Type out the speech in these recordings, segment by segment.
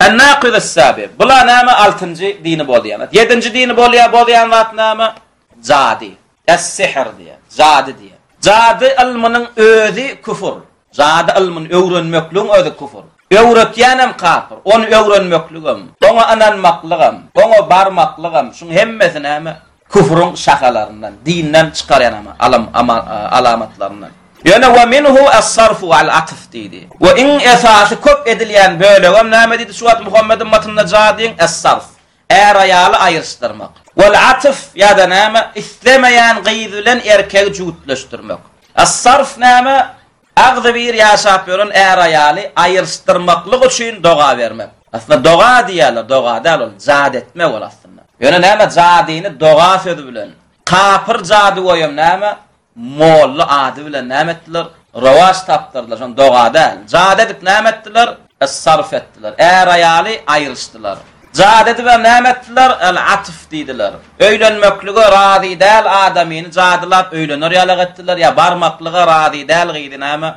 An-Nakid as-Sabi, Bular näme altynjy dini bozýanlar. Ýedinji dini bolýar, bozýan zat näme? Jady. Es-Sihr diýýär. Jady diýýär. Jady ylmynyň özi küfür. Jady ylmyny öwrenmekligiň özi küfür. Öwretýänem kafir, ony öwrenmekligem, oňa ynanmaklygam, oňa barmaklygam, şuň hemmesi näme? Küfrüň şahalaryndan, dinden çykarýan alamatlaryndan. Ýöne we minhu es-sarf wal-atf diýdi. We iň esasy köp edilýän bölegem näme diýdi şu wagt Muhammediň matnynda jadyň es-sarf, är-aýaly aýyryşdyrmak, wal-atf ýa-da näme, islemeýän gyz bilen erkegi jübütleşdirmek. Es-sarf näme? Agzybir ýaşap ýören är-aýaly aýyryşdyrmaklyk üçin doga bermek. Aslynda doga diýýärler, doga däl ol, jady etmek ol aslynda. Ýöne näme jadyny doga sözi bilen, kapyr jadygöýem näme molla ady bilen näme etdiler, rowaç tapdyrdylar, şony doga däl, jady edip näme etdiler, As-sarf etdiler. Är-aýaly aýryşdylar. Jady edibem näme etdiler? Al-atf diýdiler. Öýlenmeklige razy däl adamyny jadylap öýlener ýalak etdiler ýa barmaklyga razy däl gyzy näme,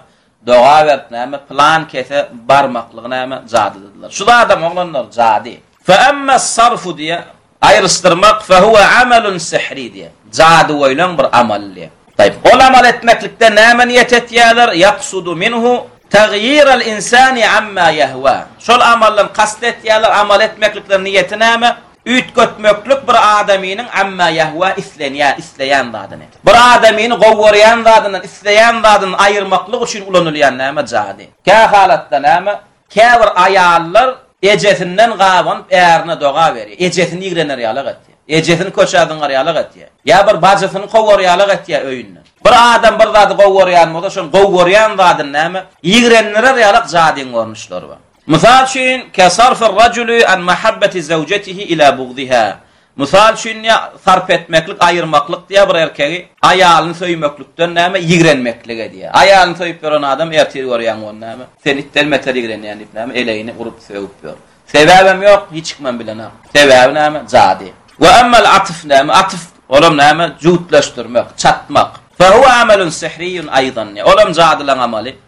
doga berip näme, pylan kese barmaklygy näme, jadydylar. Şu zadam, oglanlar, jady. Fe emmess-sarfu diýýär. Aýryşdyrmak, fehuwe amelun sihri, diýýär. Jadygöýleň bir amaly, diýýär. Taýyp, ol amal etmeklikden näme niýet etýärler? Ýaksudu minhu tagýyral insani amma ýehwa. Şol amaldan kast etýärler, amal etmeklikden niýeti näme? Üýtgetmeklik bir adamynyň amma ýehwa islenýä, isleýän zadyny. Bir adamyny gowy görýän zadyndan, isleýän zadyndan aýyrmaklyk üçin ulanylýan näme? Jady. Kähalatda näme? Käbir aýallar ejesinden gabanyp ärine doga berýär, ejesini ýigrener ýalak etýär, ejesini köçä zyňar ýalak etýär, ýa bir bajysyny kowar ýalak etýär öýünden. Bir adam bir zady gowy görýän bolsa, şonuň gowy görýän zadyny näme, ýigrendirer ýalak jadyň görnüşleri bar. Mysal üçin, kesarfir-rajuli an mahabbati zawjatihi ila bugdiha, Mysal üçin diýýär, sarp etmeklik, aýyrmaklyk diýýär bir erkegi. Aýalyny söýmeklikden näme, ýigrenmeklige diýýär. Aýalyny söýüp ýören adam ertir görýäň ony näme, sen itden beter ýigrenýän diýip näme, eleýini urup, sögüp ýör. Sebäbem ýok, hiç kimem bilenok. Sebäbi näme, jady. Wa ammal atf näme, atf, olam näme, jübütleşdirmek, çatmak. Fa huwa amalun sihriýun aýdan, ol hem jadylaň amaly.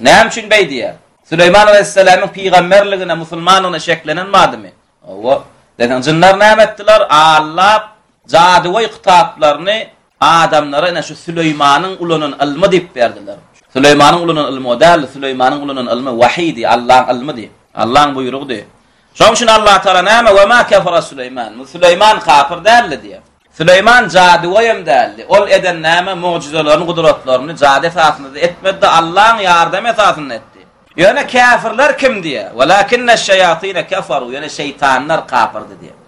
Näme üçin beý diýýär? Süleýman alaýhyssalamyň pygamberligine, musulmanlygyna şekilenen badymy? Hawa. Desem, jynlar näme etdiler? Allap, jadygoý kitaplaryny adamlara ine şu Süleýmanyň ulanan ylmy diýip berdiler. Süleýmanyň ulanan ylmy o däldi, Süleýmanyň ulanan ylmy wahyýdi, Allaň ylmydy, Allaň buýrugydy. Şoň üçin Allah Taala näme? Wema kefere Süleýman. Süleýman kapyr däldi diýýär. Süleýman jadygoýam däldi. Ol eden näme mugjyzalaryny, gudratlaryny jady esasynda-da etmedi-de, Allaň ýardamy esasynda etdi. Ýöne käfirler kim diýýär? Welakinneş-şeýatine keferu, ýöne şeýtanlar kapyrdy diýýär.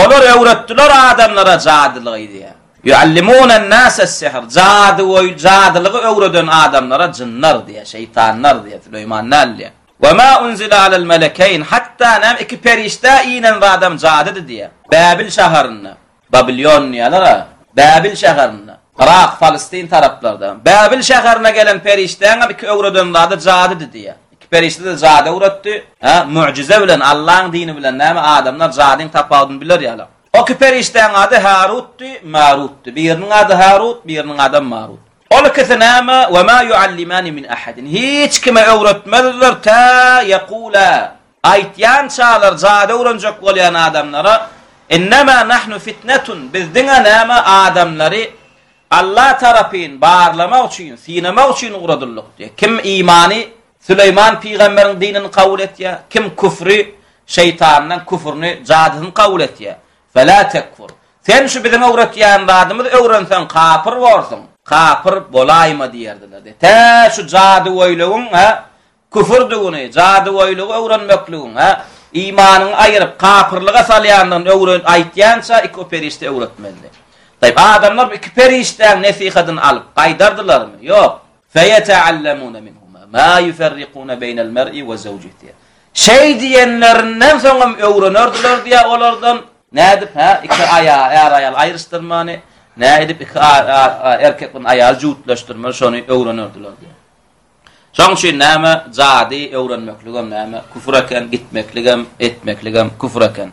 Olar öwretdiler adamlara jadylygy diýýär. Ýuallimunen-näses-sihr, jadygoý, jadylygy öwreden adamlara jynlar diýýär, şeýtanlar diýýär, Süleýman däl diýýär. We ma unzile alel melekeyn, hatda näme iki perişdä inen zadam jadydy diýýär. Bäbil şäherinde, Babylýon diýýärler-a, Bäbil şäherinde, Yrak, Palestin taraplarda, Bäbil şäherine gelen perişdäňem iki öwreden zady jadydy diýýär. Iki perişde-de jady öwretdi, hä, mugjyza bilen, Allaň dini bilen, näme adamlar jadyň tapawudyny biler ýaly. O iki perişdäň ady Harutdy, Marutdy. Biriniň ady Harut, biriniň adam Marut. Ol ikisi näme? Wa ma yuallimani min ahadin. Hiç kime öwretmezler tä yekula. Aýtýançalar jady öwrenjek bolýan adamlara, Innema nahnu fitnetun. Biz diňe näme adamlary Allah tarapyn barlamak üçin, synamak üçin ugradyldyk diýe. Kim imany, Süleýman pygamberiň dinini kabul etýä, kim küfri, şeýtandan küfrüni, jadysyny kabul etýä. Fela tekfur. Sen şu biziň öwretýän zadymyzy öwrenseň kapyr borsuň. Kapyr bolaýma diýerdiler. Tä şu jadygöýligiň, hä, küfürdigini, jadygöýligi öwrenmekligiň, hä, imanyňy aýyryp, kapyrlyga salýandygyny öwren aýtýança iki o perişde öwretmezdi. Taýp, adamlar bu iki perişdäň nesihatyny alyp, gaýdardylarmy? Ýok. Feýeteallemune minhuma ma ýuferrikune beýnel mer'i we zewjih diýýär. Şeý diýenlerinden soň hem öwrenerdiler diýýär olardan, nädip hä iki aýal, är-aýal aýryşdyrmany, nädip iki erkek bilen aýaly jübütleşdirmeli, şony öwrenerdiler diýýär. Şoň üçin näme jady öwrenmekligem näme küfür eken, gitmekligem, etmekligem küfür eken.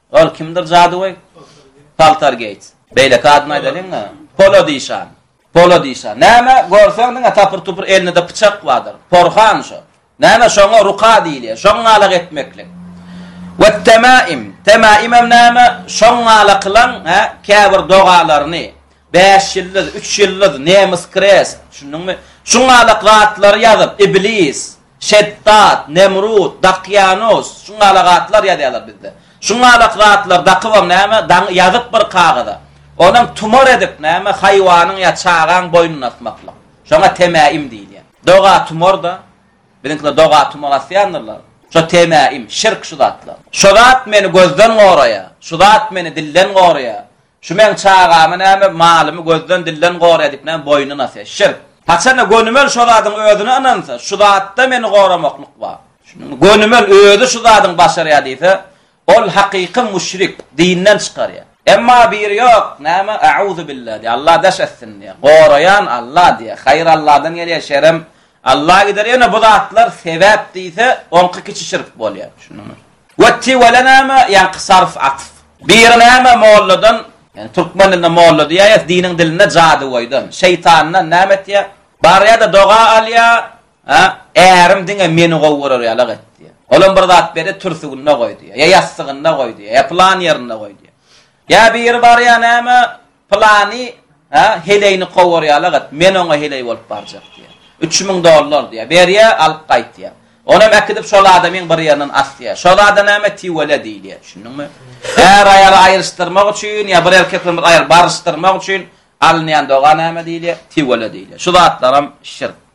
Ol kimdir jadygoý? Poltergeýst. Beýleki adyny aýdalyň-a? Polodişan. Polodişan. Näme, görseň diňe tapyr-tupur elinde pyçak bardyr. Porhan şo. Näme, şoňa ruka diýilýär. Şoňňalak etmeklik. Wet-temaim. Temaimem näme? Şoňňalakylaň, hä, käbir dogalaryny, bäş ýyldyz, üç ýyldyz, nemis krest, düşündiňmi? Şoňňalak zatlary ýazyp, iblis, Şeddad, Nemrut, Dakýanus, şuňalagatlar ýazýarlar bizde. Şuňalak zatlar dakybam näme, daňy ýazyp bir kagyza. Onam tumar edip näme, haýwanyň ýa çagaň boýnuny asmaklyk. Şoňa temäim diýilýär. Doga tumar-da. Biziňkiler doga tumar asýandyrlar. Şo temäim, şirk şu zatlar. Şo zat meni gözden goraýar. Şu zat meni dilden goraýar. Şu meň çagamy näme, malymy gözden dilden gor edip näme boýnuna se, şir. Haçanda gönümel şo zadyň özüne ynansa, şu zatda meni goramaklyk bar. Şunuň gönümel özi şu zadyň başarýar diýse, ol hakyky müşrik, dinden çykarýar. Emma biri ýok, näme, Äuzubillah diýýär, Allah daş etsin diýýär. Goraýan Allah diýýär. Haýyr Allahdan gelýär, şerem Allah gider. Ýöne bu zatlar sebäp diýse, oňky kiçi şirk bolýar. Şunuň. Watti wele näme, ýaňky sarf, atf. Biri näme, molladan, ýagny türkmen dilinde molla diýäýes, diniň dilinde jadygoýdan, şeýtandan näme etýä? Barýa-da doga alýa, a, ärim diňe meni gowy görer ýalyk et diýä. Olam bir zat berýä, türsüginde goý diýä, ýa ýassygyna goý diýä, ýa pylan ýerinde goý diýä. Ýa biri barýa näme, Pylany, hä, heleýini kowar ýala gyt, men oňa heleý bolup barjak, diýýär. Üç müň dollar, diýýär. Berýär, alyp gaýt, diýýär. Onam äkidip şol adamyň bir ýerinden asýar. Şo zada näme tiwele diýilýär, düşündiňmi? Är-aýaly aýryşdyrmak üçin ýa bir erkek bilen bir aýaly baryşdyrmak üçin alynýan doga näme diýilýär? Tiwele diýilýär. Şu zatlaram şirk.